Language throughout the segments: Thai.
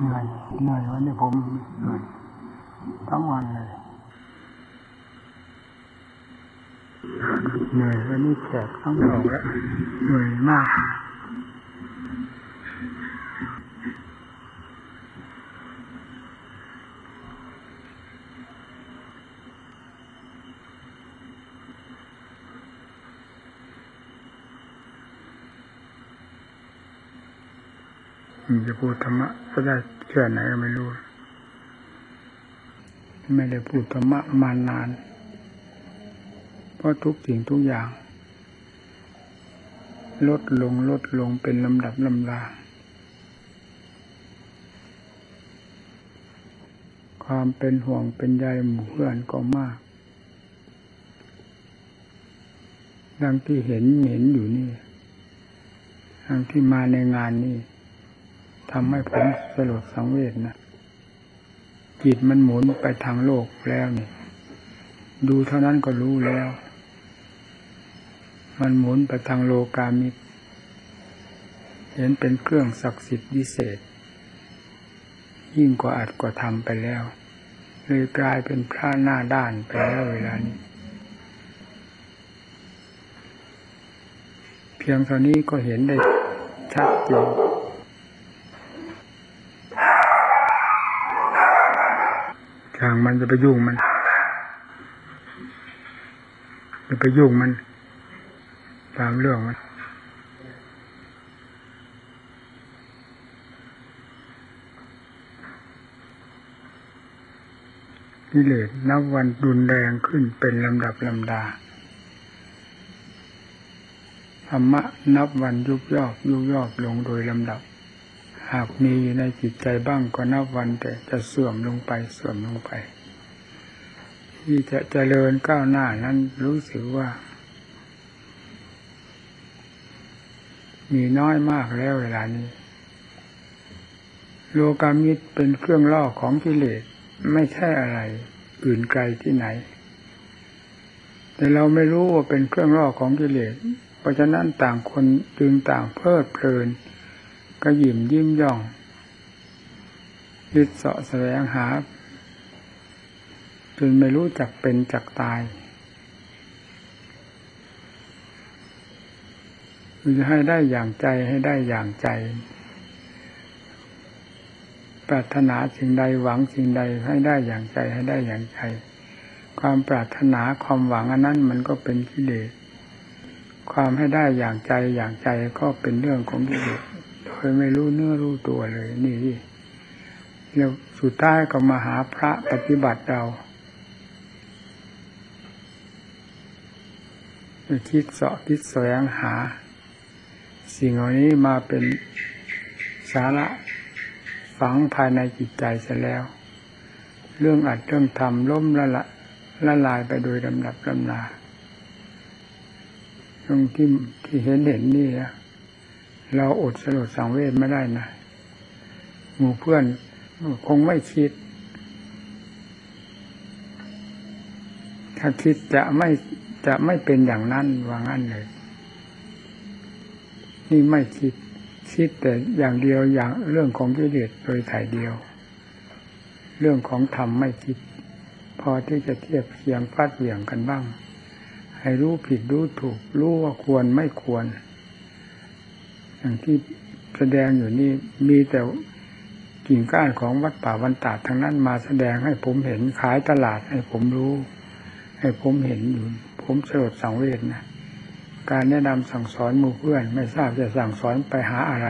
เหนื่อยเหนื่อยวันนี้ผมเหนื่อยทั้งวันเลยเหนื่อยวันนี้แขกทั้งออกแล้วเหนื่อยมาก จะพูดธรรมะก็ได้แค่ไหนก็ไม่รู้ ไม่ได้พูดธรรมะมานาน เพราะทุกสิ่งทุกอย่าง ลดลงลดลงเป็นลำดับลำดาความเป็นห่วงเป็นใยหมู่เพื่อนก็มาก ดังที่เห็นเห็นอยู่นี่ ดังที่มาในงานนี่ ทำให้ผมสลดสังเวชนะจิตมันหมุนไปทางโลกแล้วนี่ ดูเท่านั้นก็รู้แล้ว มันหมุนไปทางโลกามิตรเห็นเป็นเครื่องศักดิ์สิทธิ์วิเศษ ยิ่งกว่าอัดกว่าทำไปแล้วเลยกลายเป็นพระหน้าด้านไปแล้วเวลานี้ เพียงเท่านี้ก็เห็นได้ชัดเจนทาง มันจะไปยุ่งมันจะไปยุ่งมัน ตามเรื่องมันกิเลสนับวันรุนแรงขึ้นเป็นลำดับลำดาธรรมะนับวันยุบยอกยุบยอกลงโดยลำดับ หากมีอยู่ในจิตใจบ้างก็นับวันแต่จะเสื่อมลงไปเสื่อมลงไป ที่จะเจริญก้าวหน้านั้นรู้สึกว่า มีน้อยมากแล้วเวลานี้ โลกามิตรเป็นเครื่องล่อของกิเลสไม่ใช่อะไรอื่นไกลที่ไหน แต่เราไม่รู้ว่าเป็นเครื่องล่อของกิเลสเพราะฉะนั้นต่างคนจึงต่างเพลิดเพลิน ก็ยิ้มยิ้มย่องยึดเสาะแสวงหาจนไม่รู้จักเป็นจักตายจะให้ได้อย่างใจให้ได้อย่างใจ ปรารถนาสิ่งใดหวังสิ่งใดให้ได้อย่างใจให้ได้อย่างใจ ความปรารถนาความหวังอันนั้นมันก็เป็นกิเลสความให้ได้อย่างใจอย่างใจก็เป็นเรื่องของกิเลส โดยไม่รู้เนื้อรู้ตัวเลย นี่แล้วสุดท้ายก็มาหาพระปฏิบัติเราคิดเสาะคิดแสวงหา สิ่งเหล่านี้มาเป็นสาระฝังภายในจิตใจเสียแล้ว เรื่องอัดเรื่องทำล้มละละละลายไปโดยลำดับลำนาตรงที่ที่เห็นเห็นนี่นะ เราอดสลดสังเวชไม่ได้นะหมู่เพื่อนคงไม่คิด ถ้าคิดจะไม่จะไม่เป็นอย่างนั้นว่างั้นเลย นี่ไม่คิด คิดแต่อย่างเดียวอย่างเรื่องของกิเลสโดยถ่ายเดียว เรื่องของธรรมไม่คิด พอที่จะเทียบเคียงฟาดเหวี่ยงกันบ้าง ให้รู้ผิดรู้ถูก รู้ว่าควรไม่ควร อย่างที่แสดงอยู่นี่มีแต่กิ่งก้านของวัดป่าวันตาทั้งนั้นมาแสดงให้ผมเห็นขายตลาดให้ผมรู้ ให้ผมเห็นอยู่ ผมสลดสังเวชนะการแนะนำสั่งสอนมู่เพื่อน ไม่ทราบจะสั่งสอนไปหาอะไร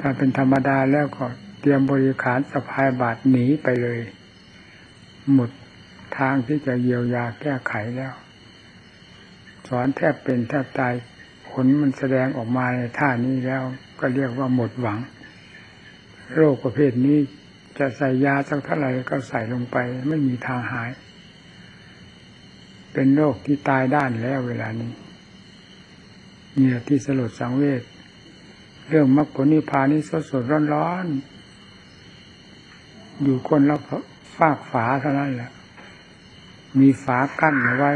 ถ้าเป็นธรรมดาแล้วก็เตรียมบริขารสะพายบาทหนีไปเลย หมดทางที่จะเยียวยาแก้ไขแล้ว สอนแทบเป็นแทบตาย ลมันแสดงออกมาในท่านี้แล้วก็เรียกว่าหมดหวัง โรคประเภทนี้จะใส่ยาสักเท่าไหร่ก็ใส่ลงไป ไม่มีทางหาย เป็นโรคที่ตายด้านแล้วเวลานี้ เนี่ยที่สลดสังเวชเรื่องมรรคผลนิพพานนี่สดสดร้อนร้อนอยู่คนละฟากฝาเท่านั้นแหละ มีฝากั้นเอาไว้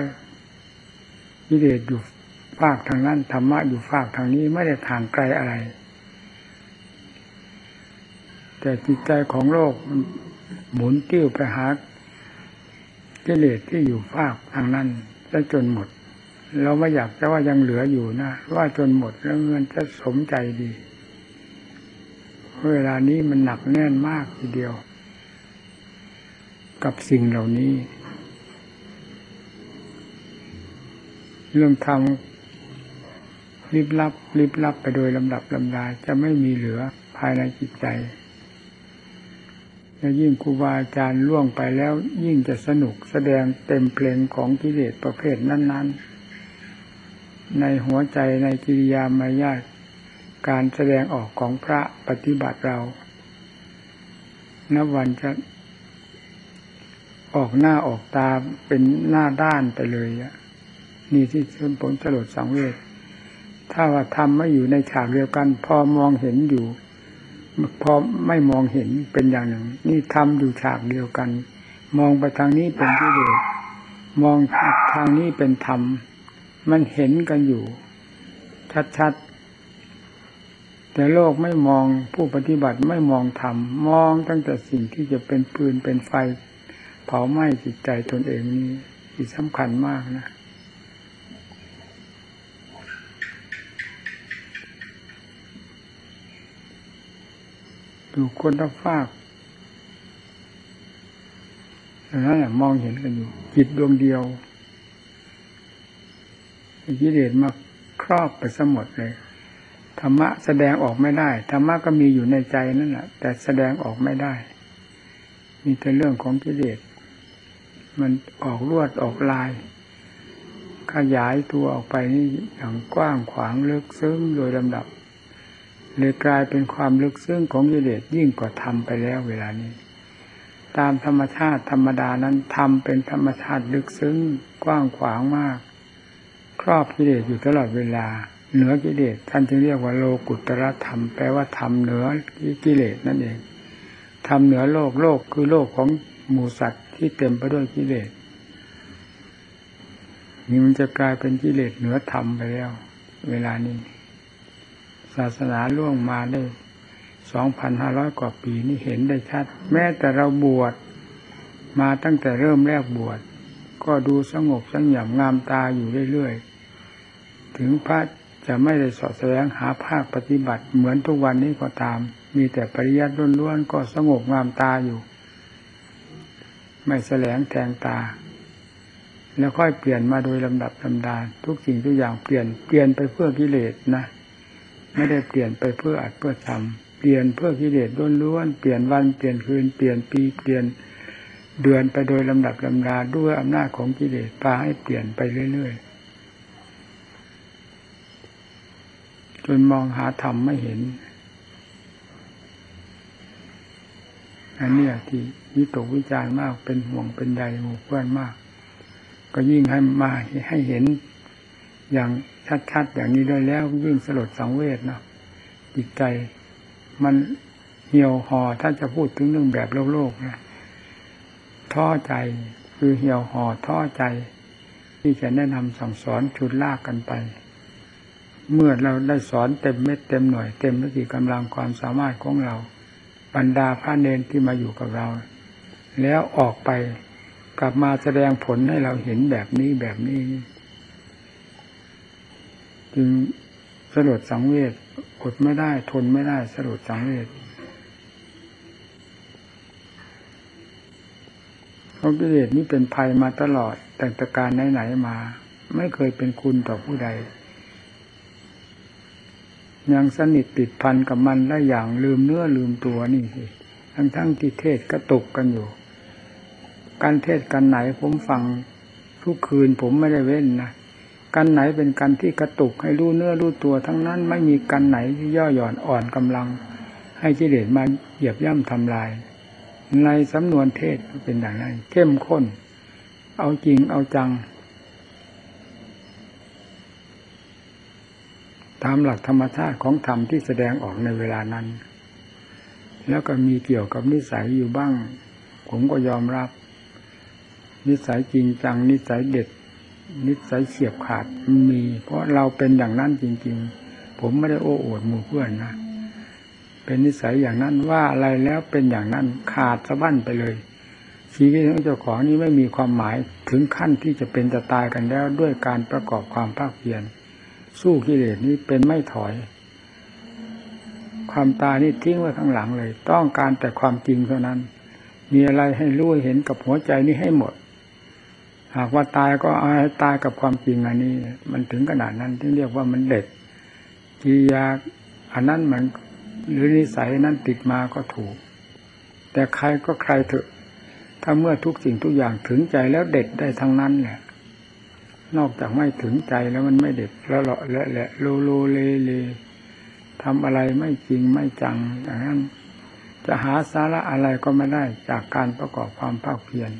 กิเลสอยู่ ฝากทางนั้นธรรมะอยู่ฝากทางนี้ไม่ได้ทางไกลอะไร แต่จิตใจของโลกมันหมุนติ้วไปหากิเลสที่อยู่ภาคทางนั้นแล้จนหมด เราไม่อยากจะว่ายังเหลืออยู่นะ ว่าจนหมดแล้วเงินจะสมใจดี เวลานี้มันหนักแน่นมากทีเดียว กับสิ่งเหล่านี้ เรื่องธรรม ลิบลับลิบลับไปโดยลำดับลำดาจะไม่มีเหลือภายในจิตใจและยิ่งครูบาอาจารย์ล่วงไปแล้วยิ่งจะสนุกแสดงเต็มเพลงของกิเลสประเภทนั้น ๆ ในหัวใจในกิริยามายาการแสดงออกของพระปฏิบัติเรา นับวันจะออกหน้าออกตาเป็นหน้าด้านไปเลยนี่ที่ชนผลสลดสังเวช ถ้าว่าทำไม่อยู่ในฉากเดียวกัน พอมองเห็นอยู่ พอไม่มองเห็นเป็นอย่างหนึ่ง นี่ทำอยู่ฉากเดียวกัน มองไปทางนี้เป็นกิเลสมองทางนี้เป็นธรรม มันเห็นกันอยู่ ชัดๆ แต่โลกไม่มองผู้ปฏิบัติไม่มองธรรม มองตั้งแต่สิ่งที่จะเป็นปืนเป็นไฟ เผาไหม้จิตใจตนเองนี่ที่สำคัญมากนะ อยู่คนละฝากดังนั้นแหละมองเห็นกันอยู่จิตดวงเดียวกิเลสมาครอบไปสมดเลยธรรมะแสดงออกไม่ได้ธรรมะก็มีอยู่ในใจนั่นแหละแต่แสดงออกไม่ได้ มีแต่เรื่องของกิเลสมันออกลวดออกลาย ขยายตัวออกไปนี่อย่างกว้างขวางลึกซึ้งโดยลำดับ เลยกลายเป็นความลึกซึ้งของกิเลสยิ่งกว่าธรรมไปแล้วเวลานี้ ตามธรรมชาติธรรมดานั้นธรรมเป็นธรรมชาติลึกซึ้งกว้างขวางมาก ครอบกิเลสอยู่ตลอดเวลา เหนือกิเลสท่านจึงเรียกว่าโลกุตระธรรมแปลว่าธรรมเหนือกิเลสนั่นเองธรรมเหนือโลกโลกคือโลกของหมูสัตว์ที่เต็มไปด้วยกิเลสนี่มันจะกลายเป็นกิเลสเหนือธรรมไปแล้ว เวลานี้ ศาสนาล่วงมาได้สองพันห้าร้อยกว่าปีนี่เห็นได้ชัด แม้แต่เราบวชมาตั้งแต่เริ่มแรกบวชก็ดูสงบสงบงามตาอยู่เรื่อยๆ ถึงพระจะไม่ได้สอดแสวงหาภาคปฏิบัติเหมือนทุกวันนี้ก็ตาม มีแต่ปริยัติล้วนๆก็สงบงามตาอยู่ ไม่แสลงแทงตา แล้วค่อยเปลี่ยนมาโดยลำดับลำดา ทุกสิ่งทุกอย่างเปลี่ยนเปลี่ยนไปเพื่อกิเลสนะ ไม่ได้เปลี่ยนไปเพื่ออัดเพื่อทำเปลี่ยนเพื่อกิเลสล้วนๆเปลี่ยนวันเปลี่ยนคืนเปลี่ยนปีเปลี่ยนเดือนไปโดยลำดับลำดาด้วยอำนาจของกิเลสพาให้เปลี่ยนไปเรื่อยๆจนมองหาธรรมไม่เห็นอันนี้ที่วิตกวิจารณ์มากเป็นห่วงเป็นใยหมู่เพื่อนมาก ก็ยิ่งให้มาให้เห็นอย่าง ชัดๆอย่างนี้ได้แล้วยิ่งสลดสังเวชเนาะจิตใจมันเหี่ยวห่อถ้าจะพูดถึงเรื่องแบบโลกโลกนะท้อใจคือเหี่ยวห่อท้อใจ ที่จะแนะนำสั่งสอนชุดลากกันไป เมื่อเราได้สอนเต็มเม็ดเต็มหน่วยเต็มสติกำลังความสามารถของเรา บรรดาพระเนนที่มาอยู่กับเรา แล้วออกไปกลับมาแสดงผลให้เราเห็นแบบนี้แบบนี้ จึงสลดสังเวชอดไม่ได้ทนไม่ได้สลดสังเวชเพราะกิเลสนี้เป็นภัยมาตลอดแต่ตการไหนๆมา ไม่เคยเป็นคุณต่อผู้ใด ยังสนิทติดพันกับมันได้อย่างลืมเนื้อลืมตัวนี่สิทั้งทั้งที่เทศกระตุกกันอยู่ การเทศกันไหนผมฟังทุกคืนผมไม่ได้เว้นนะ กันไหนเป็นกันที่กระตุกให้รู้เนื้อรู้ตัวทั้งนั้นไม่มีกันไหนที่ย่อหย่อนอ่อนกำลัง ให้กิเลสมาเหยียบย่ำทำลาย ในสำนวนเทศเป็นอย่างนั้น เข้มข้น เอาจริงเอาจัง ตามหลักธรรมชาติของธรรมที่แสดงออกในเวลานั้น แล้วก็มีเกี่ยวกับนิสัยอยู่บ้าง ผมก็ยอมรับ นิสัยจริงจังนิสัยเด็ด นิสัยเฉียบขาดมี เพราะเราเป็นอย่างนั้นจริง ๆ ผมไม่ได้โอ้อวดหมู่เพื่อนนะเป็นนิสัยอย่างนั้นว่าอะไรแล้วเป็นอย่างนั้นขาดสะบั้นไปเลย ชีวิตของเจ้าของนี้ไม่มีความหมายถึงขั้นที่จะเป็นจะตายกันแล้วด้วยการประกอบความภาคเพียรสู้กิเลสนี้เป็นไม่ถอย ความตายนี่ทิ้งไว้ข้างหลังเลย ต้องการแต่ความจริงเท่านั้น มีอะไรให้รู้เห็นกับหัวใจนี้ให้หมด หากว่าตายก็เอาให้ตายกับความจริงอันนี้ มันถึงขนาดนั้นที่เรียกว่ามันเด็ดกิริยาอันนั้นมันหรือนิสัยนั้นติดมาก็ถูก แต่ใครก็ใครเถอะ ถ้าเมื่อทุกสิ่งทุกอย่างถึงใจแล้วเด็ดได้ทั้งนั้นแหละนอกจากไม่ถึงใจแล้วมันไม่เด็ดแล้วเลาะและแหละโลโลเลเลทำอะไรไม่จริงไม่จังอย่างนั้นจะหาสาระอะไรก็ไม่ได้จากการประกอบความภาคเพียร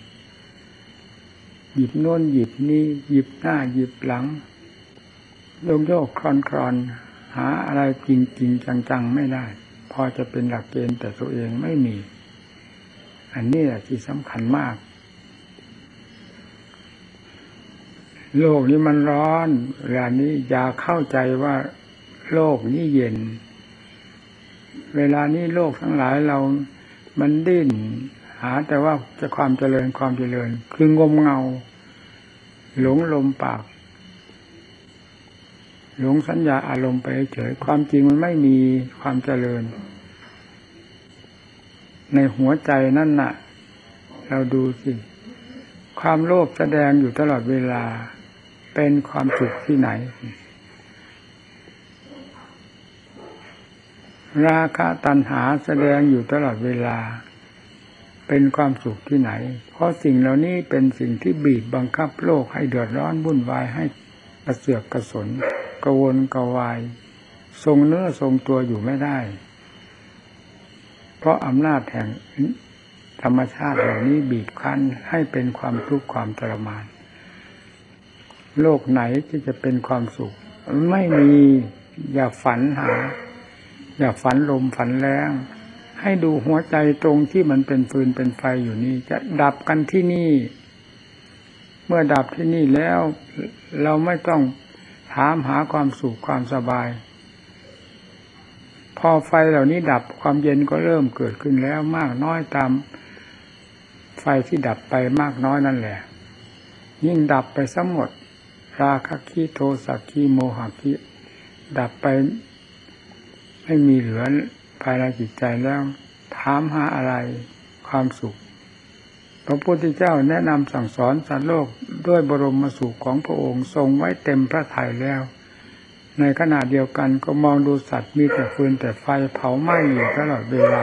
หยิบโน่นหยิบนี่หยิบหน้าหยิบหลังโยกโยกคลอนคลอนหาอะไรจริงจริงจังๆไม่ได้ พอจะเป็นหลักเกณฑ์แต่ตัวเองไม่มี อันนี้แหละที่สำคัญมาก โลกนี้มันร้อนเวลานี้อย่าเข้าใจว่าโลกนี้เย็น เวลานี้โลกทั้งหลายเรา มันดิ้น หาแต่ว่าจะความเจริญความเจริญ คืองมเงา หลงลมปาก หลงสัญญาอารมณ์ไปเฉยความจริงมันไม่มีความเจริญ ในหัวใจนั่นน่ะ เราดูสิ ความโลภแสดงอยู่ตลอดเวลา เป็นความสุขที่ไหน ราคะตัณหาแสดงอยู่ตลอดเวลา เป็นความสุขที่ไหน เพราะสิ่งเหล่านี้เป็นสิ่งที่บีบบังคับโลกให้เดือดร้อนวุ่นวายให้กระเสือกกระสนกระวนกระวาย ทรงเนื้อทรงตัวอยู่ไม่ได้ เพราะอำนาจแห่งธรรมชาติเหล่านี้บีบคั้นให้เป็นความทุกข์ความทรมาน โลกไหนที่จะเป็นความสุข ไม่มีอย่าฝันหา อย่าฝันลมฝันแรง ให้ดูหัวใจตรงที่มันเป็นฟืนเป็นไฟอยู่นี่ จะดับกันที่นี่ เมื่อดับที่นี่แล้ว เราไม่ต้องถามหาความสุขความสบาย พอไฟเหล่านี้ดับความเย็นก็เริ่มเกิดขึ้นแล้วมากน้อยตามไฟที่ดับไปมากน้อยนั่นแหละ ยิ่งดับไปสหมด ราคะคีโทสักคีโมหะคีดับไปไม่มีเหลือ ภายในจิตใจแล้วถามหาอะไรความสุข พระพุทธเจ้าแนะนำสั่งสอนสัตว์โลกด้วยบรมสุขของพระองค์ทรงไว้เต็มพระทัยแล้ว ในขณะเดียวกันก็มองดูสัตว์มีแต่ฟืนแต่ไฟเผาไหม้อยู่ตลอดเวลา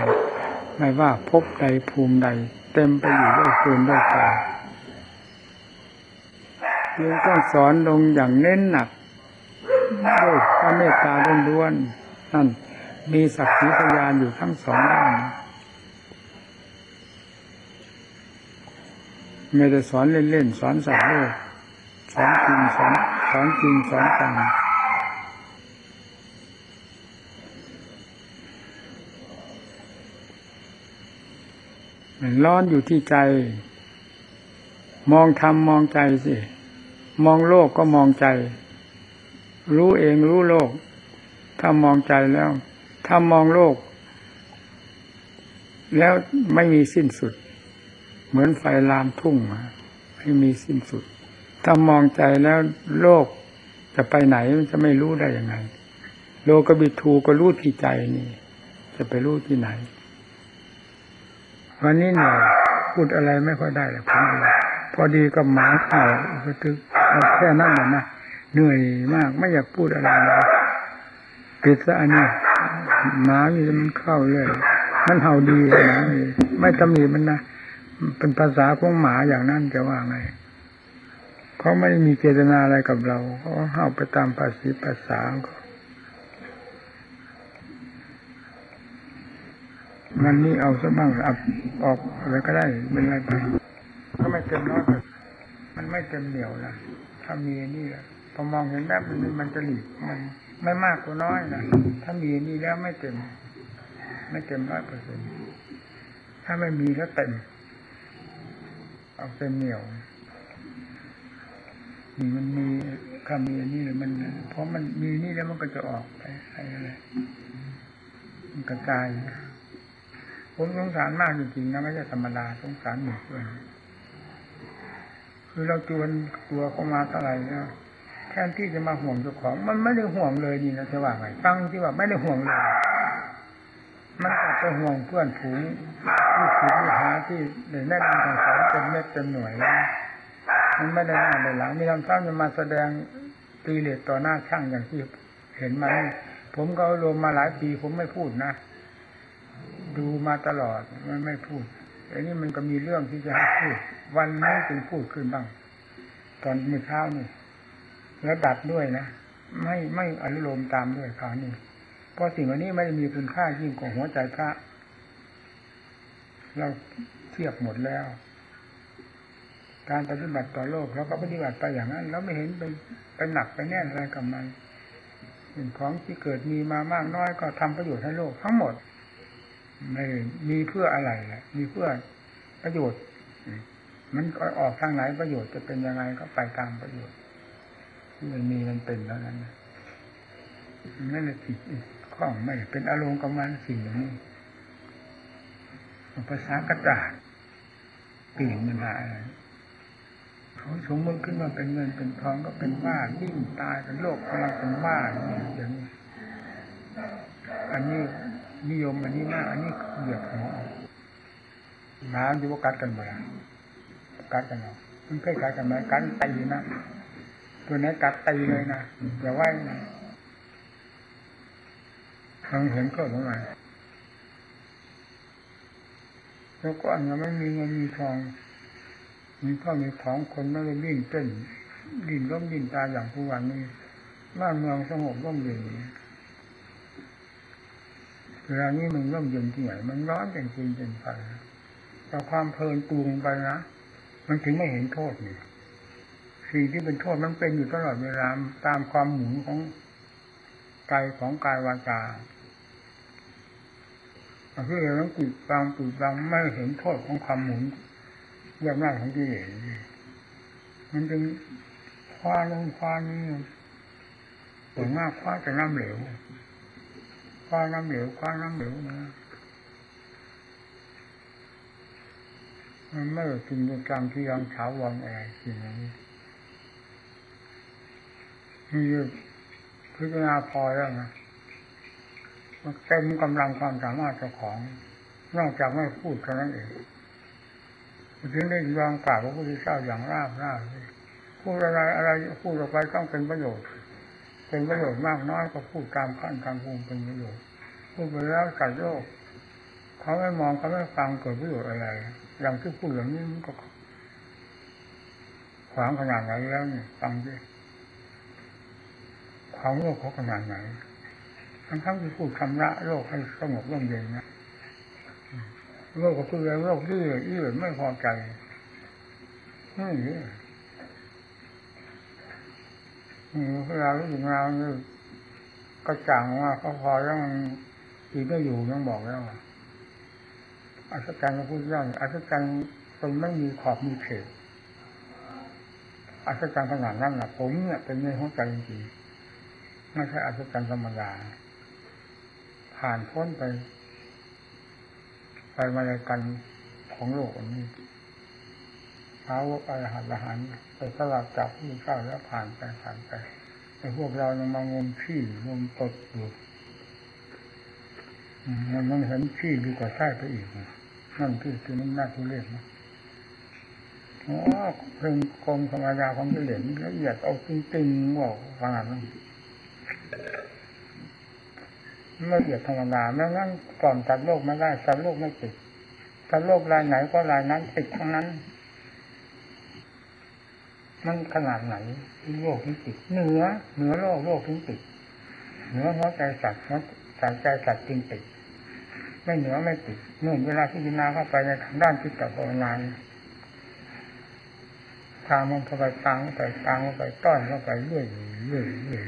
ไม่ว่าพบใดภูมิใด เต็มไปอยู่ด้วยฟืนด้วยไฟจึงต้องสอนลงอย่างเน้นหนักด้วยพระเมตตาล้วนๆนั่น มีสักขีพยานอยู่ทั้งสองด้านไม่ได้สอนเล่นๆ สอนสัตว์โลกสอนจริงสอนสอนจริงสอนจังมันร้อนอยู่ที่ใจ มองธรรมมองใจสิ มองโลกก็มองใจ รู้เองรู้โลก ถ้ามองใจแล้ว ถ้ามองโลก แล้วไม่มีสิ้นสุด เหมือนไฟลามทุ่งมาไม่มีสิ้นสุด ถ้ามองใจแล้วโลกจะไปไหนมันจะไม่รู้ได้ยังไง โลกบิทูก็รู้ที่ใจนี่ จะไปรู้ที่ไหน วันนี้เนี่ยพูดอะไรไม่ค่อยได้เลยผมพอดีกับหมาเข่าก็ตึกเอาแค่นั้นแหละนะเหนื่อยมากไม่อยากพูดอะไรเลยปิดซะอันนี้ หมานี่มันเข้าเลยมันเห่าดีนะไม่ตำหนิมันนะเป็นภาษาของหมาอย่างนั้นจะว่าไงเขาไม่มีเจตนาอะไรกับเราเขาเห่าไปตามภาษีภาษาเขามันนี่เอาซะบ้างเอาออกอะไรก็ได้เป็นไรไปก็ไม่เต็มร้อยมันไม่เต็มเหนียวนะถ้ามีนี่แหละ พอมองเห็นแบบมันมันจะหลีกมันไม่มากก็น้อยนะถ้ามีนี่แล้วไม่เต็ม ไม่เต็มร้อยเปอร์เซ็นต์ถ้าไม่มีก็เต็ม เอาเต็มเหนียวนี่มันมีคำมีอันนี้เลยมัน เพราะมันมีนี่แล้วมันก็จะออกไปอะไรอะไรมันกระจายผมสงสารมากจริงๆนะไม่ใช่ธรรมดาสงสารหมดเลยคือเราจวนตัวเข้ามาเท่าไหร่แล้วแท นที่จะมาห่วงเจ้าของ มันไม่ได้ห่วงเลยนี่นะจะว่าไงฟังที่ว่าไม่ได้ห่วงเลย มันก็ไปห่วงเพื่อนฝูงผู้ศิษย์ผู้หาที่ได้แนะนำสั่งสอนเป็นเม็ดเป็นหน่วยแล้วมันไม่ได้หน้าได้หลังมีทำซ้ำจะมาแสดงตีเลสต่อหน้าช่างอย่างที่เห็นมานี่ผมก็รวมมาหลายปีผมไม่พูดนะ ดูมาตลอดมันไม่พูดอันนี้มันก็มีเรื่องที่จะให้พูด วันนี้จึงพูดขึ้นบ้าง ตอนมื่อเช้านี่ แล้วดัดด้วยนะไม่ไม่อนุโลมตามด้วยคราวนี้เพราะสิ่งเหล่านี้ไม่ได้มีคุณค่ายิ่งกว่าหัวใจพระ เราเทียบหมดแล้ว การปฏิบัติต่อโลกเราก็ปฏิบัติไปอย่างนั้น เราไม่เห็นเป็นเป็นหนักไปแน่นอะไรกับมันสิ่งของที่เกิดมีมามากน้อยก็ทำประโยชน์ให้โลกทั้งหมดไม่มีเพื่ออะไรแหละมีเพื่อประโยชน์ มันออกทางไหนประโยชน์จะเป็นยังไงก็ไปตามประโยชน์ ที่มันมีมันเป็นแล้วนั้นนั่นแหละจิตข้องไม่เป็นอารมณ์กับมันสิ่งอย่างนี้ภาษากระดาษเปลี่ยนมันหาอะไรเขาสมมติขึ้นมาเป็นเงินเป็นทองก็เป็นบ้ายิ่งตายเป็นโลกกำลังเป็นบ้าอย่างนี้อันนี้นิยมอันนี้มาก อันนี้เหยียบหัวน้ำอยู่ว่ากัดกันบ่ละกัดกันเนาะมันเคยกัดกันไหมกัดตีนะ ตัวนี้กัดตีเลยนะอย่าไหวนะทางเห็นก็ทำไมแล้วก็อันยังไม่มีเงินมีทอง มีข้าวมีของคนไม่ได้วิ่งเต้นดินร่มดินตาอย่างทุกวันนี้บ้านเมืองสงบร่มเย็นเวลานี้มันร่มเย็นที่ไหนมันร้อนจริงจริงไปแต่ความเพลินตูงไปนะมันถึงไม่เห็นโทษนี่ สิ่งที่เป็นโทษมันเป็นอยู่ตลอดเวลาตามความหมุนของกายของกายวาจาคือเราต้องปิดบังปิดบังไม่เห็นโทษของความหมุนเรื่องหน้าของกิเลสมันจึงคว้าลงคว้านี่ส่วนมากคว้าแต่น้ำเหลวคว้าน้ำเหลวคว้าน้ำเหลวนะมันไม่จริงจังที่ยังเช้าวันอะไรสิ่งนี้ พิจารณาพอแล้วนะเต็มกำลังความสามารถเจ้าของ นอกจากไม่พูดเท่านั้นเองถึงได้ยอมกล่าวพระพุทธเจ้าอย่างราบราบพูดอะไรอะไรพูดออกไปต้องเป็นประโยชน์ เป็นประโยชน์มากน้อยก็พูดตามขั้นตามภูมิเป็นประโยชน์พูดไปแล้วสัตว์โลกเขาไม่มองเขาไม่ฟังเกิดประโยชน์อะไรอย่างที่พูดอย่างนี้มันก็ขวางขนาดไหนแล้วเนี่ยฟังดิ ขวางโลกเขาขนาดไหน ทั้งทั้งที่พูดคำละโลกให้สงบร่มเย็นนะโลกก็คือโลกที่ยื่นไม่พอใจนี่เวลารู้สึกเราเนี่ยก็จ่างว่าเขาพอแล้วมันอีไม่อยู่ยังบอกแล้วอัศจรรย์พระพุทธเจ้าอัศจรรย์ตรงไม่มีขอบมีเขตอัศจรรย์ขนาดนั้นแหละผมเนี่ยเป็นในหัวใจจริง ไม่ใช่อัศจรรย์ธรรมดา ผ่านพ้นไป ไปมาในกันของโลกนี้ท้าวกอรหันต์อรหันไปสลับจากผู้เข้าแล้วผ่านไปผ่านไปไอ้พวกเรายังมางมขี้งมตดอยู่มันมันเห็นขี้ดีกว่าใช่ไปอีกนั่นคือคือมันน่าทุเรศนะอ๋อเพิ่งกรมธรรมดาของกิเลสละเอียดเอาจริงๆบอกขนาดนั้น ละเอียดธรรมดาแม้งั้นก่อนตัดโลกไม่ได้ตัดโลกไม่ติดตัดโลกรายไหนก็รายนั้นติดทั้งนั้น มันขนาดไหนโลกถึงติดเหนือเหนือโลกโลกถึงติดเหนือหัวใจสัตว์หัวใจสัตว์จริงติดไม่เหนือไม่ติดเมื่อเวลาที่พิจารณาเข้าไปในทางด้านจิตตภาวนาทางมันเข้าไปตังเข้าไปตังเข้าไปต้อนเข้าไปเรื่อยเรื่อยเรื่อย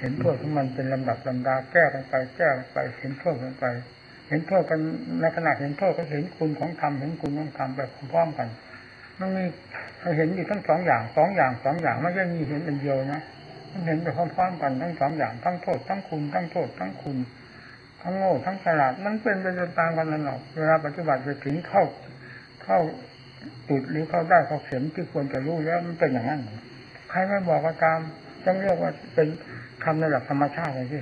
เห็นโทษของมันเป็นลำดับลำดาแก้กันไปแก้กันไป เห็นโทษกันไป เห็นโทษกันในขณะเห็นโทษก็เห็นคุณของธรรมเห็นคุณของธรรมไปพร้อมกันมันมีเห็นอยู่ทั้งสองอย่างสองอย่างสองอย่างไม่ใช่มีเห็นเป็นเดียวนะมันเห็นไปพร้อมๆกันทั้งสองอย่างทั้งโทษทั้งคุณทั้งโทษทั้งคุณทั้งโง่ทั้งฉลาดมันเป็นไปตามกันนั่นหรอกเวลาปฏิบัติไปถึงเข้าเข้าจุดหรือเข้าได้เข้าเข็มที่ควรจะรู้แล้วมันเป็นอย่างนั้นใครไม่บอกก็ตามต้องเรียกว่าเป็น คำในหลักธรรมชาติเลยสิ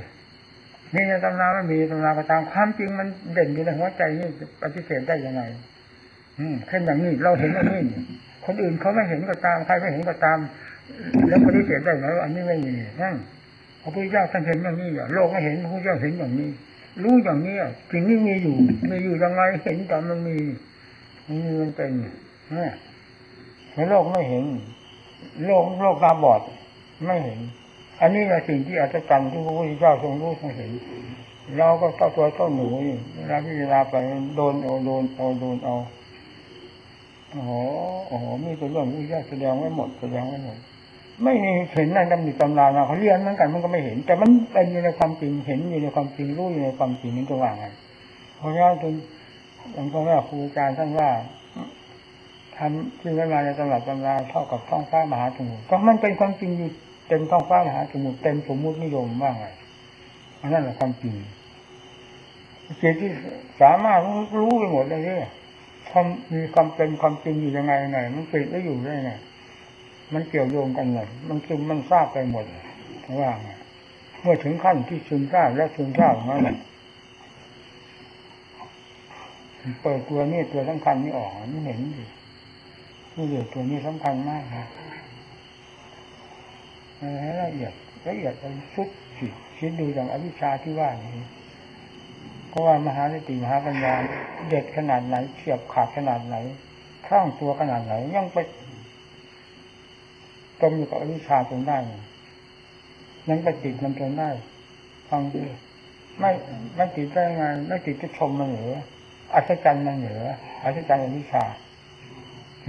นี่ในตำราไม่มีตำราก็ตามความจริงมันเด่นอยู่ในหัวใจนี่ปฏิเสธได้ยังไง อืมเช่นอย่างนี้เราเห็นอย่างนี้คนอื่นเขาไม่เห็นก็ตามใครไม่เห็นก็ตาม แล้วปฏิเสธได้ไหมว่าอันนี้ไม่มีนั่นพระพุทธเจ้าท่านเห็นอย่างนี้โลกไม่เห็นพระพุทธเจ้าเห็นอย่างนี้ รู้อย่างนี้สิ่งนี้มีอยู่มีอยู่ยังไงเห็นแต่มันมีมันมีมันเป็นนี่โลกไม่เห็น โลกโลกตาบอดไม่เห็น อันนี้แหละสิ่งที่อัศจรรย์ที่พระพุทธเจ้าทรงรู้ทรงเห็น เราก็เจ้าตัวเจ้าหนูนี่เวลาพิจารณาไปโดนเอาโดนเอาโดนเอาโอ้โหโอ้โหมีตัวเรื่องวิทยาแสดงไว้หมดแสดงไว้หมดไม่เห็นในตำหนิตำราเขาเรียนเหมือนกันมันก็ไม่เห็น แต่มันเป็นอยู่ในความจริงเห็นอยู่ในความจริงรู้อยู่ในความจริงนี่จะว่าไงเพราะงั้นจนหลวงพ่อแม่ครูอาจารย์ท่านว่าทำที่ไม่มาในตำรับตำราเท่ากับท้องฟ้ามหาสมุทรก็มันเป็นความจริงอยู่ เต็มท้องฟ้ามหาสมุทรเต็มสมมุตินิยมว่าไงอันนั้นแหละความจริงสิ่งที่สามารถรู้ไปหมดเลยเนี่ยความมีความเป็นความจริงอยู่ยังไงยังไงมันเป็นได้อยู่ได้ไงมันเกี่ยวโยงกันหมดมันซึมมันทราบไปหมดว่าไงเมื่อถึงขั้นที่ซึมทราบแล้วซึมทราบนั่นแหละเปิดตัวนี้ตัวสำคัญนี่ออกมันเห็นดินี่เดี๋ยวตัวนี้สำคัญมากนะ ละเอียดละเอียดไปสุดสิคิดดูอย่างอวิชชาที่ว่านี้เพราะว่ามหาสติมหาปัญญาเด็ดขนาดไหนเฉียบขาดขนาดไหนคล่องตัวขนาดไหนยังไปจมอยู่กับอวิชชาจนได้ยังไปติดมันจนได้ฟังดูไม่ไม่ติดได้ไงไม่ติดจะชมมันเหรืออัศจรรย์มันเหรืออัศจรรย์อวิชชา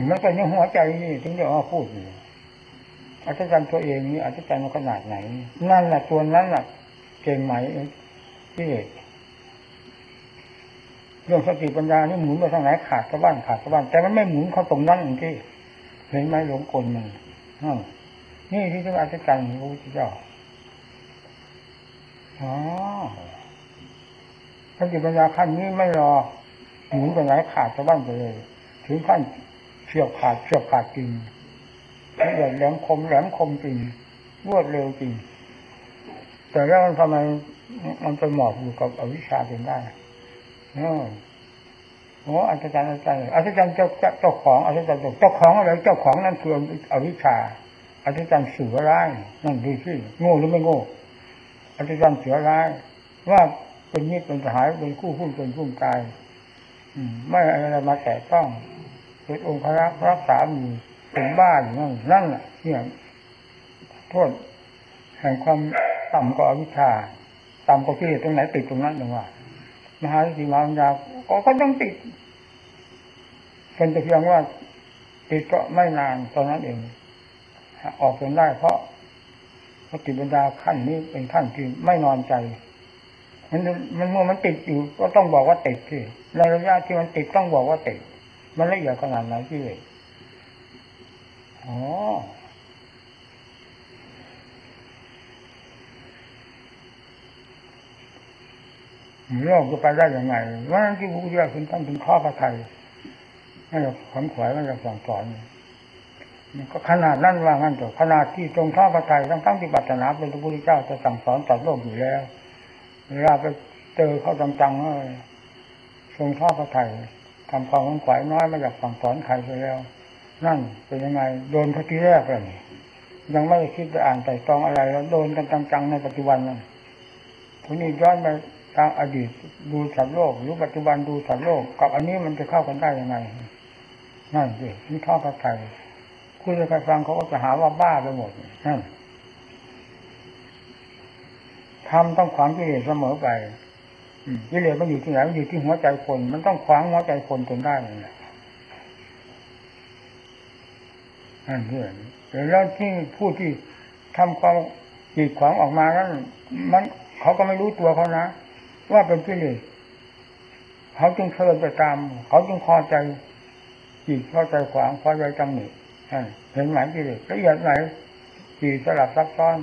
มันเป็นในหัวใจนี่ถึงจะมาพูดอยู่ อัศจรรย์ตัวเองนี่อัศจรรย์ขนาดไหน นั่นแหละตัวนั้นแหละเก่งไหมที่เรื่องสติปัญญานี่หมุนไปทางไหนขาดสะบ้านขาดสะบ้านแต่มันไม่หมุนเขาตรงนั้นอย่างที่เห็นไหมหลงกลมันนี่ที่จะอัศจรรย์พระพุทธเจ้าอ๋อสติปัญญาขั้นนี้ไม่รอหมุนไปไหนขาดสะบ้านไปเลย ถึงขั้นเฉียบขาดเฉียบขาดจริง ละเอียดแหลมคมแหลมคมจริงรวดเร็วจริง แต่แล้วมันทำไมมันไปหมอบอยู่กับอวิชชาเป็นได้โอ้อัศจรรย์อัศจรรย์อัศจรรย์เจ้าเจ้าของอัศจรรย์เจ้าของอะไรเจ้าของนั่นคืออวิชชาอัศจรรย์เสือร้ายนั่นดูสิโง่หรือไม่โง่อัศจรรย์เสือร้าย ว่าเป็นมิตรเป็นสหายเป็นคู่หุ้นเป็นคู่กายไม่อะไรมาแตะต้องเป็นองค์พระรักษามี เป็นบ้าอยู่นั่นนั่นแหละเนี่ยโทษแห่งความต่ำกว่าอวิชชาต่ำกว่ากิเลสตรงไหนติดตรงนั้นหรือว่ามหาสติมาปัญญาก็ก็ต้องติดเป็นแต่เพียงว่าติดก็ไม่นานตอนนั้นเองออกจนได้เพราะสติปัญญาขั้นนี้เป็นขั้นที่ไม่นอนใจ มันมันเมื่อมันติดอยู่ก็ต้องบอกว่าติดที่ในระยะที่มันติดต้องบอกว่าติด มันละเอียดขนาดไหนที่เลย อ๋อโลกจะไปได้ยังไงว่านั้นที่พระพุทธเจ้าคุณต้องถึงข้อพระไทยไม่จะขวนขวายไม่จะสั่งสอนก็ขนาดนั้นว่างั้นเถอะขนาดที่ตรงข้อพระไทยทั้งทั้งที่ปัจนาเป็นพระพุทธเจ้าจะสั่งสอนตัดโลกอยู่แล้วเวลาไปเจอเขาจังๆเลยทรงข้อพระไทยทำความขวนขวายน้อยไม่อยากสั่งสอนใครไปแล้ว นั่นเป็นยังไง โดนพระทีแรกเลยยังไม่ได้คิดจะอ่านแต่ตองอะไร แล้วโดนกันจังๆในปัจจุบันนั่นทีนี้ย้อนไปทางอดีตดูสัตว์โลกหรือปัจจุบันดูสัตว์โลก กับอันนี้มันจะเข้ากันได้ยังไงนั่นสินี่อพระไทยคุยกับใครฟังเขาก็จะหาว่าบ้าไปหมดนั่นทำต้องขวางกิเลสเสมอไปกิเลสมันอยู่ที่ไหนมันอยู่ที่หัวใจคน มันต้องขวางหัวใจคนจนได้เลย นั่นเพื่อนแล้วที่ผู้ที่ทำความจีดขวางออกมานั้นมันเขาก็ไม่รู้ตัวเขานะ ว่าเป็นกิเลสเขาจึงเพลินไปตาม เขาจึงพอใจจีดพอใจขวางพอใจจำหนิเห็นไหมกิเลสละเอียดไหนจีสลับซับซ้อน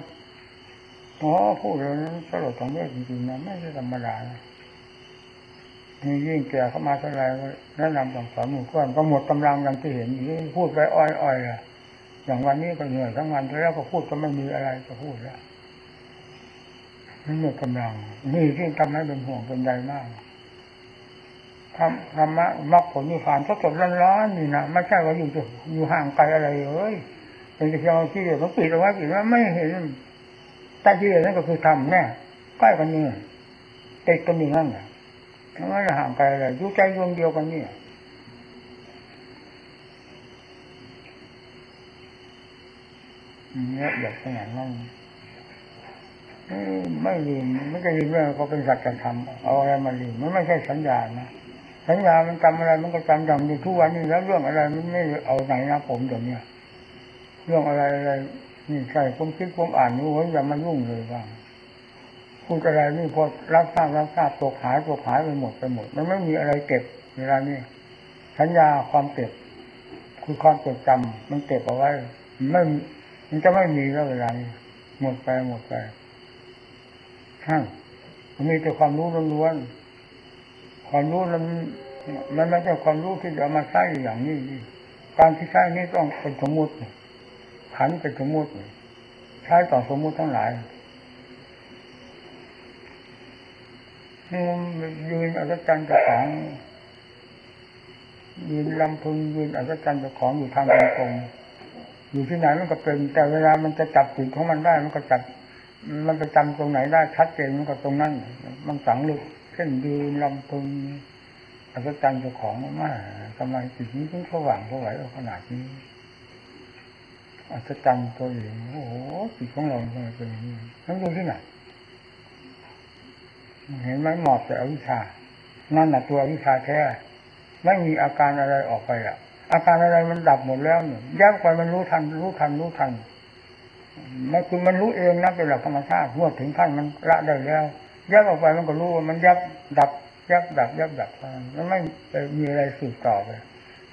อ๋อพูดแล้วสลดสองเรื่องจริงๆนะไม่ใช่ธรรมดานี่ยิ่งแก่เข้ามาเท่าไรแนะนำสั่งสอนหมู่เพื่อนก็หมดกำลังอย่างที่เห็นพูดไปอ้อยๆอะ อย่างวันนี้ก็เหนื่อยทั้งวันแล้วก็พูดก็ไม่มีอะไรจะพูดแล้วมันหมดกำลังนี่ที่ทำให้เป็นห่วงเป็นใยมากธรรมธรรมะมรรคผลนิพพานสดๆร้อนๆนี่นะไม่ใช่ว่าอยู่อยู่ห่างไกลอะไรเอ้ยเป็นเพียงที่เดียวมันปิดเอาไว้ปิดไว้ไม่เห็นแต่ที่เดียวนั่นก็คือธรรมแน่ใกล้กันนี่ติดกันอยู่นั่นแหละไม่ได้ห่างไกลอะไรอยู่ใจดวงเดียวกันนี่ เนี่ยแบบขนาดนั้นไม่ลืมไม่ใช่ลืมว่าเขาเป็นสัจธรรมเอาอะไรมาลืมมันไม่ใช่สัญญานะสัญญามันจำอะไรมันก็จำจำอยู่ทุกวันนี้แล้วเรื่องอะไรมันไม่เอาไหนนะผมเดี๋ยวนี้เรื่องอะไรอะไรนี่ใช่ผมคิดผมอ่านรู้ว่าอย่ามายุ่งเลยว่าพูดอะไรนี่พอรับทราบรับทราบตกหายตกหายไปหมดไปหมด มันไม่มีอะไรเก็บเวลานี้สัญญาความเก็บคือความจดจำมันเก็บเอาไว้ไม่ มันจะไม่มีแล้วเวลานี้หมดไปหมดไปช่างมันมีแต่ความรู้ล้วนๆความรู้มันมันไม่ใช่ความรู้ที่จะมาใช้อย่างนี้การที่ใช้นี้ต้องเป็นสมมุติขันเป็นสมมุติใช้ต่อสมมุติทั้งหลายยืนอัศจรรย์กับของยืนลำพึงยืนอัศจรรย์กับของอยู่ทางตรง อยู่ที่ไหนมันก็เป็น แต่เวลามันจะจับจุดของมันได้ มันก็จับ มันไปจำตรงไหนได้ชัดเจนมันก็ตรงนั้น มันสังลึกเช่นยืนลำพึงอัศจรรย์เจ้าของมากทำไมจิตนี้ถึงสว่างสวัยขนาดนี้อัศจรรย์ตัวเองโอ้โหจิตของเราทำไมเป็นอย่างนี้ทั้งดูที่ไหนเห็นไหมหมอบแต่อวิชา นั่นแหะตัวอวิชาแท้ไม่มีอาการอะไรออกไปอะ อาการอะไรมันดับหมดแล้วเนี่ยยับไปมันรู้ทัน รู้ทันรู้ทันมันคือมันรู้เองนะเป็นหลักธรรมชาติเมื่อถึงขั้นมันละได้แล้วยับออกไปมันก็รู้ว่ามันยับดับยับดับยับดับมันไม่มีอะไรสืบต่อไป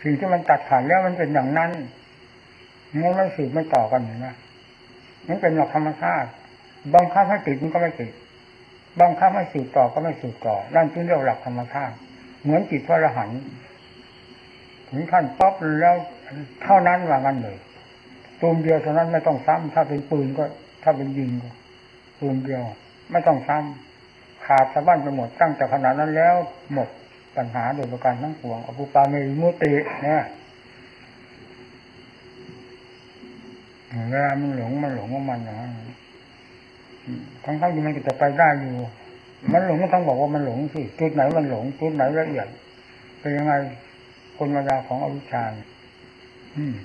สิ่งที่มันตัดขาดแล้วมันเป็นอย่างนั้นมันไม่สืบไม่ต่อกันนะมันเป็นหลักธรรมชาติบังคับให้ติดมันก็ไม่ติดบังคับให้สืบต่อก็ไม่สืบต่อนั่นคือเรื่องหลักธรรมชาติเหมือนจิตพระอรหันต์ ถึงขั้นป๊อปแล้วเท่านั้นว่างั้นเลยตูมเดียวเท่านั้นไม่ต้องซ้ำถ้าเป็นปืนก็ ถ้าเป็นยิงก็ตูมเดียว ไม่ต้องซ้ำขาดสะบั้นไปหมดตั้งแต่ขนาดนั้นแล้ว หมดปัญหาโดยประการทั้งปวงอภุปาเมมุติเนี่ยเวลามันหลงมันหลงว่ามันนั้นทั้งทั้งที่มันจะไปได้อยู่ มันหลงก็ต้องบอกว่ามันหลงสิจุดไหนมันหลงจุดไหนละเอียดเป็นยังไง คนมายาของอวิชชาอืม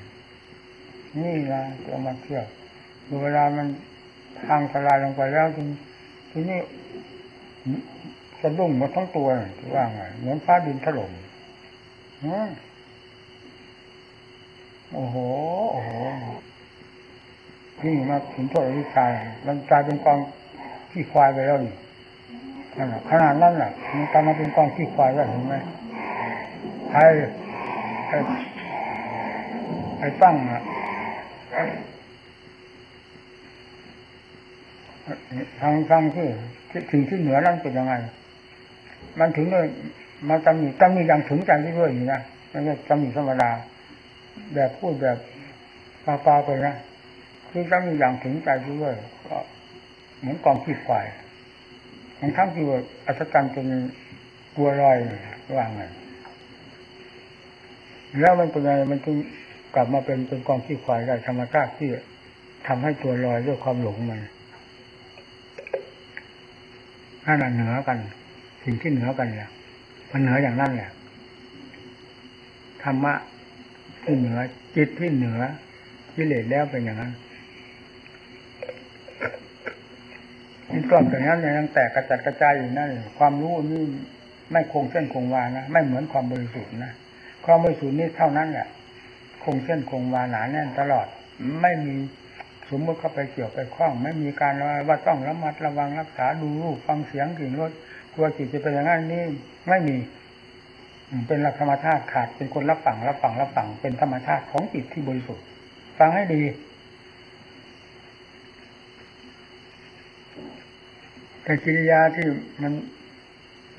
นี่นะตัวมาเที่ยวดูเวลามันทางสลายลงไปแล้วทีทีนี้สะดุ้งหมดทั้งตัวว่าไงเหมือนฟ้าดินถล่มโอ้โห โอ้โหนี่มาถึงโทษวิชามันกลายเป็นกองขี้ควายไปแล้วนี่ขนาดนั้นแหละมันกลายมาเป็นกองขี้ควายแล้วเห็นไหมไอ้ ไอ้ไอ้ตั้งอะทางทางที่ถึงที่เหนือนั่นเป็นยังไง มันถึงเลยมาจำหนีจำหนีอย่างถึงใจที่ด้วยอยู่นะม่ใช่จำหนีธรรมดาแบบพูดแบบปาปาไปนะคือจำหนีอย่างถึงใจที่ด้วยก็เหมือนกองขี้ควายทั้งทั้งที่ว่าอัศจรรย์จนกลัวลอยว่างไง แล้วมันเป็นไงมันจึงกลับมาเป็นเป็นกองขี้ควายได้ธรรมชาติที่ทำให้ตัวลอยด้วยความหลงมันนั่นเหนือกัน สิ่งที่เหนือกันเนี่ยมันเหนืออย่างนั้นแหละธรรมะที่เหนือ จิตที่เหนือกิเลสแล้วเป็นอย่างนั้นนี่กล่อมอย่นั้นยังแตกกระจัดกระจายอยู่นั่นความรู้นี่ไม่คงเส้นคงวานะไม่เหมือนความบริสุทธิ์นะ ความบริสุทธิ์นี่เท่านั้นแหละคงเส้นคงวาหนาแน่นตลอด ไม่มีสมมติเข้าไปเกี่ยวไปคล้อง ไม่มีการว่าต้องระมัดระวังรักษาดูรูปฟังเสียงกลิ่นรสกลัวจิตจะเป็นอย่างนั้นนี่ไม่มีเป็นหลักธรรมชาติขาดเป็นคนรับฝังรับฝังรับฝังเป็นธรรมชาติของจิตที่บริสุทธิ์ฟังให้ดีแต่กิริยาที่มัน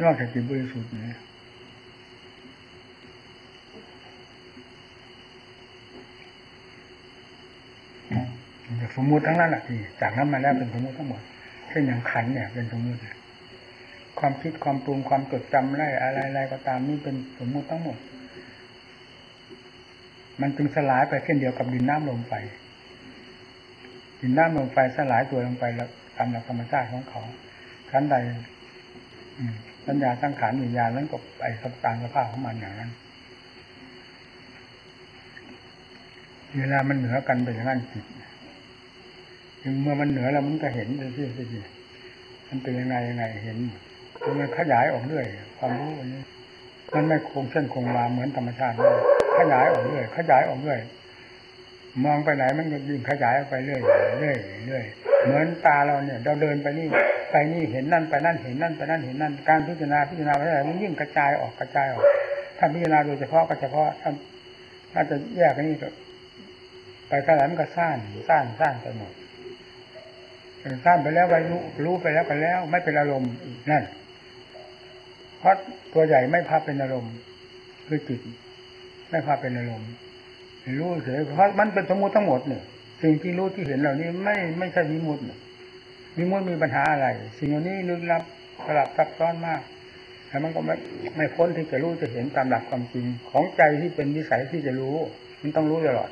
นอกจากจิตบริสุทธิ์เนี่ย สมมุติทั้งนั้นแหละที่จากนั้นมาแล้วเป็นสมมุติทั้งหมดเช่นอย่างขันเนี่ย เป็นสมมุติความคิดความปรุงความจดจำอะไรอะไรๆก็ตามนี่เป็นสมมุติทั้งหมด มันจึงสลายไปเช่นเดียวกับดินน้ำลมไฟดินน้ำลมไฟสลายตัวลงไปแล้วตามหลักธรรมชาติของเขาขั้นใดอืมสัญญาสังขารวิญญาณนั้นก็ไปสัตามสภาพของมันอย่างนั้น เวลามันเหนือกันเป็นอย่างนั้นจิตถึงเมื่อมันเหนือแล้วมันก็เห็นเลยที่ที่มันเป็นยังไงยังไงเห็นมันขยายออกเรื่อย ความรู้อันนี้มันไม่คงเส้นคงวาเหมือนธรรมชาติเลยขยายออกเรื่อย ขยายออกเรื่อย มองไปไหนมันก็ยิ่งขยายออกไปเรื่อยเรื่อยเรื่อยเหมือนตาเราเนี่ย เราเดินไปนี่ ไปนี่เห็นนั่นไปนั่นเห็นนั่นไปนั่นเห็นนั่น การพิจารณาพิจารณาไปไหนมันยิ่งกระจายออกกระจายออก ถ้าพิจารณาโดยเฉพาะก็เฉพาะถ้าถ้าจะแยกนี่ ไปเท่าไหร่มันก็ซ่านซ่านซ่านไปหมดซ่านไปแล้วไปรู้รู้ไปแล้วไปแล้ว ไม่เป็นอารมณ์นั่นเพราะตัวใหญ่ไม่พาเป็นอารมณ์คือจิตไม่พาเป็นอารมณ์รู้เฉยเพราะมันเป็นสมมติทั้งหมดเนี่ยสิ่งที่รู้ที่เห็นเหล่านี้ไม่ไม่ใช่มิมุติมิมุติมีปัญหาอะไร สิ่งเหล่านี้ลึกลับสลับซับซ้อนมากแต่มันก็ไม่ไม่พ้นที่จะรู้จะเห็นตามหลักความจริงของใจที่เป็นวิสัยที่จะรู้ มันต้องรู้ตลอด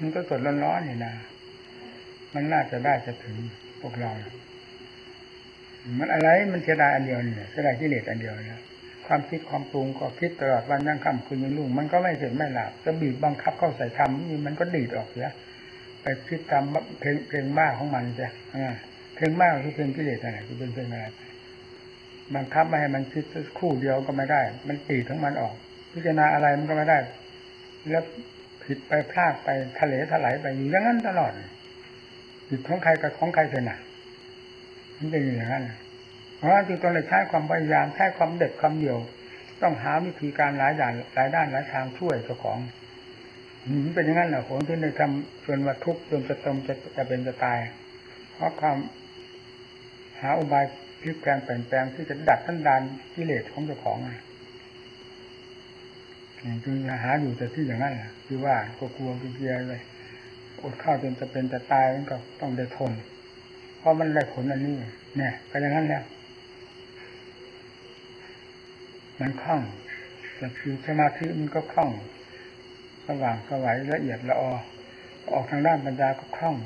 มันก็สดร้อนๆนี่นะมันน่าจะได้จะถึงพวกเรา มันอะไรมันเสียดายอันเดียวเนี่ยเสียดายกิเลสอันเดียวเนี่ยความคิดความปรุงก็คิดตลอดวันยังค่ำคืนยังลุ่งมันก็ไม่เสร็จไม่หลับจะบีบบังคับเข้าใส่ธรรมนี่มันก็ดีดออกเสียไปคิดตามเพลงเพลงบ้าของมันจ้ะเพลงบ้าคือเพลงกิเลสอะไรคือเป็นเพลงอะไรบังคับไม่ให้มันคิดคู่เดียวก็ไม่ได้ มันตีทั้งมันออก พิจารณาอะไรมันก็ไม่ได้ แล้ว ผิดไปพลาดไปทะเลถลายไปอยู่อย่างนั้นตลอดผิดของใครกับของใครเสียหนะมันเป็นอย่างนั้นเพราะจึงต้องเลยใช้ความพยายามใช้ความเด็ดความเดียว ต้องหาวิธีการหลายอย่างหลายด้านหลายทางช่วยเจ้าของมันเป็นอย่างนั้นแหละผมที่ได้ทำส่วนวัตทุกจนจะตรงจะจะเป็นจะตาย เพราะความหาอุบายพลิกแปลงเปลี่ยนแปลงที่จะดัดทันดานกิเลสของเจ้าของ จึงหาอยู่แต่ที่อย่างนั้นแหละคือว่าก็กลัวเกียเลยอดข้าวจนจะเป็นจะตายมันก็ต้องได้ทน เพราะมันได้ผลอันนี้เนี่ยก็อย่างนั้นแล้วมันคล่องแต่คือสมาธิมันก็คล่องสว่างสวัยละเอียดละออออกทางด้านปัญญาก็คล่อง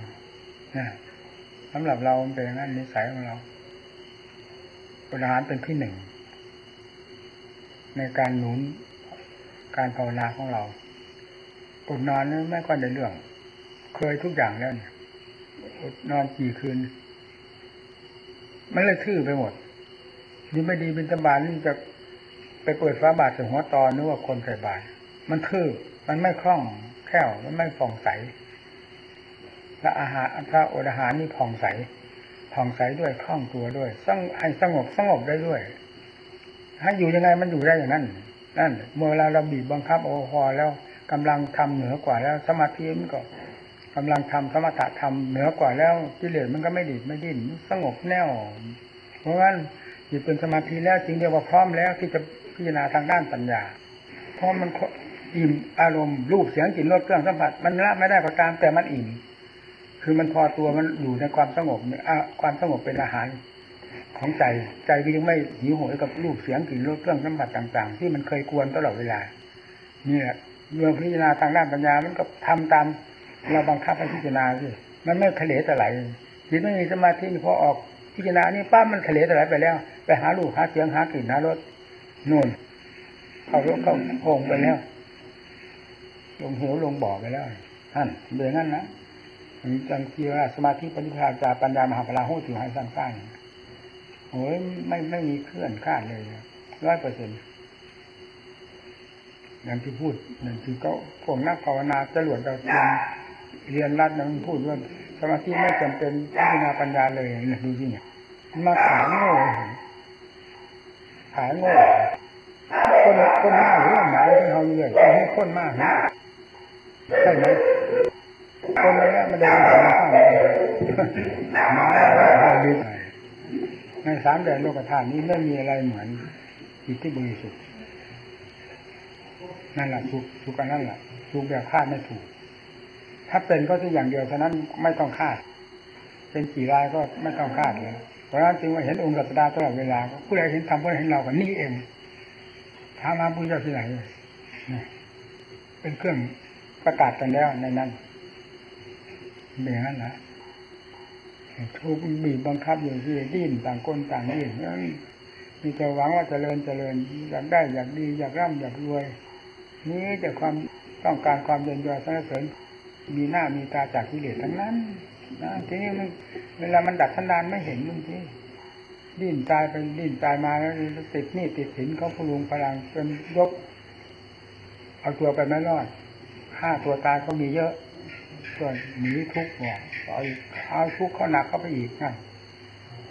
นะสำหรับเราเป็นอย่างนั้นนิสัยของเราบริหารเป็นที่หนึ่งในการหนุน การภาวนาของเราอดนอนนี่ไม่ค่อยได้เรื่อง เคยทุกอย่างแล้วเนี่ยอดนอนกี่คืน มันเลยทื่อไปหมดดีไม่ดีบินตบานนี่จะไปเปิดฟ้าบาทส่หัวตอนึกว่าคนใส่บาตมันทื่อมันไม่คล่องแคล่วมันไม่ผ่องใสและอาหารพระอดอาหารนี่ผ่องใสผ่องใสด้วยคล่องตัวด้วยสงให้สงบสงบได้ด้วย ให้อยู่ยังไงมันอยู่ได้อย่างนั้น นั่นเมื่อเวลาเราบีบบังคับโอพอแล้วกำลังทำเหนือกว่าแล้ว สมาธิมันก็กำลังทำสมถะทำเหนือกว่าแล้วกิเลสมันก็ไม่ดีดไม่ดิ้นสงบแน่วเพราะงั้นจิตเป็นสมาธิแล้วจริงเดียวว่าพร้อมแล้วที่จะพิจารณาทางด้านปัญญาเพราะมันอิ่มอารมณ์รูปเสียงกลิ่นรสเครื่องสัมผัสมันละไม่ได้ประการแต่มันอิ่มคือมันพอตัวมันอยู่ในความสงบเนี่ยความสงบเป็นอาหาร ของใจ ใจก็ยังไม่หิวโหยกับรูปเสียงกลิ่นรสเครื่องสัมผัสต่าง ๆ ที่มันเคยกวนตลอดเวลานี่แหละเมื่อพิจารณาทางด้านปัญญามันก็ทำตามเราบังคับให้พิจารณาสิมันไม่ทะเลตะไหลจิตไม่มีสมาธิพอออกพิจารณานี่ป้ามันทะเลตะไหลไปแล้ว ไปหาลูกหาเสียงหากลิ่นหารสนู่นเข้ารถเข้าโพงไปแล้ว ลงเหวลงบ่อไปแล้วท่านเบื่องั้นนะมันจังที่ว่าสมาธิปฏิภาจาปัญญามหาพลาโหติหายสั้นสั้น โอ้ยไม่ไม่มีเคลื่อนข้าดเลยร้อยเปอร์เซ็นต์อย่างที่พูดอย่างที่ก็พวกนักภาวนาจรวดเราเรียนเรียนรัดนะมันพูดว่าสมาธิไม่จำเป็นพิจารณาปัญญาเลยนี่ยดูสิเนี่ยมาขายโง่ขายโง่คนคนมากหรือหมาที่เขาเรื่อยให้คนมากนะใช่ไหมคนนี้มันเดินทางข้างหมาอะไรดี ในสามแดนโลกธาตุนี้ไม่มีอะไรเหมือนจิตที่บริสุทธิ์นั่นแหละถูกถูกกันนั่นแหละถูกแบบคาดไม่ถูก ถ้าเป็นก็ที่อย่างเดียวเท่านั้นไม่ต้องคาด เป็นกี่รายก็ไม่ต้องคาดเลยเพราะนั้นจึงว่าเห็นองค์กัสดาตลอดเวลาผู้ใดเห็นธรรมผู้ใดเห็นเรากันนี่เองถามมาพุทธเจ้าที่ไหนเป็นเครื่องประกาศกันแล้วในนั้นเป็นอย่างนั้นแหละ ทุกบีบบังคับอยู่ที่ดิ้นต่างคนต่างดิ้นนั้นมีแต่หวังว่าจเจริญเจริญอยากได้อยากดีอยากร่ำอยากรวย นี่แต่ความต้องการความเย็นยอสรรเสริญมีหน้ามีตาจากกิเลสทั้งนั้นนะทีนี้มันเวลามันดัดสันดานไม่เห็นมันทีดิ้นตายไปดิ้นตายมาแล้วติดหนี่ติดสินเขาพลุงพลังจนยกเอาตัวไปไม่รอดฆ่าตัวตายก็มีเยอะ่วนหนีทุกข์เนี่ออีกเอาทุกข์เขาหนักเข้าไปอีกนั่น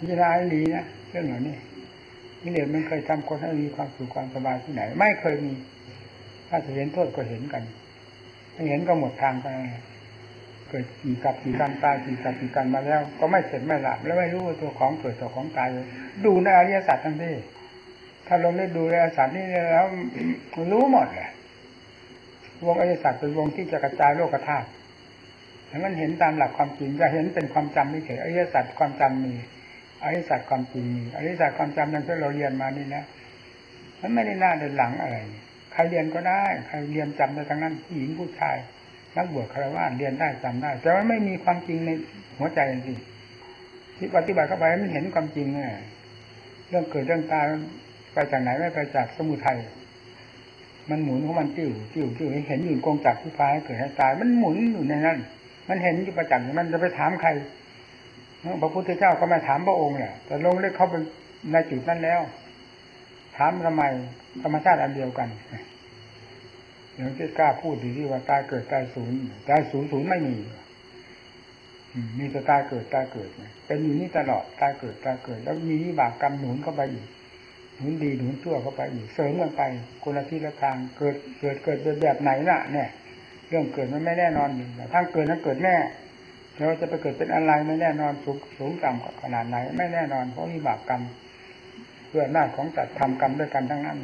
นี่ร้ายหนีนะเรื่องเหล่านี้กิเลสมันเคยทำคนให้มีความสุขความสบายที่ไหน ไม่เคยมี ถ้าจะเห็นโทษก็เห็นกันไม่เห็นก็หมดทางไปเกิดกี่กับกี่กันตายกี่กับกี่กันมาแล้ว ก็ไม่เสร็จไม่หลับแล้วไม่รู้ว่าตัวของเกิดตัวของตายดูในอริยสัจทั้งที่ถ้าลงได้ดูในอริยสัจนี่แล้วรู้หมดแหละวงอริยสัจเป็นวงที่จะกระจายโลกธาตุ ถ้ามันเห็นตามหลักความจริงจะเห็นเป็นความจำไม่เฉยอริยสัจความจำมีอริยสัจความจริงมีอริยสัจความจำนั่นที่เราเรียนมานี่นะมันไม่ได้หน้าเดินหลังอะไรใครเรียนก็ได้ใครเรียนจำได้ทั้งนั้นผู้หญิงผู้ชายนักบวชคารวะเรียนได้จำได้ แต่ว่าไม่มีความจริงในหัวใจจริงที่ปฏิบัติเข้าไปมันเห็นความจริงเนี่ยเรื่องเกิดเรื่องตายไปจากไหนไม่ไปจากสมุทัยมันหมุนของมันติ้วติ้วติ้วเห็นอยู่กองจักรที่พาให้เกิดให้ตาย มันหมุนอยู่ในนั้น มันเห็นอยู่ประจักษ์มันจะไปถามใครพระพุทธเจ้าก็ไม่ถามพระองค์เนี่ยแต่ลงได้เข้าไปในจุดนั้นแล้ว ถามทำไมธรรมชาติอันเดียวกันอย่างที่กล้าพูดดีที่ว่าตายเกิดตายศูนย์ตายศูนย์ศูนย์ไม่มีมีแต่ตายเกิดตายเกิดเป็นอยู่นี่ตลอดตายเกิดตายเกิด แล้วมีวิบากกรรมหนุนเข้าไปอีกหนุนดีหนุนชั่วเข้าไปอีกเสริมกันไปคนละที่ละทางเกิดเกิดเกิดแบบไหนน่ะเนี่ย เรื่องเกิดมันไม่แน่นอนอยู่ทั้งเกิดนั้นเกิดแน่เราจะไปเกิดเป็นอะไรไม่แน่นอนสูงสูงต่ำขนาดไหน ไม่แน่นอนเพราะวิบากกรรมเพื่อหน้าของจัดทำกรรมด้วยกันทั้งนั้น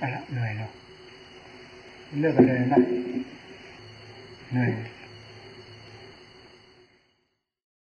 อะเหนื่อยเนาะเลือกกันเลยนะเหนื่อย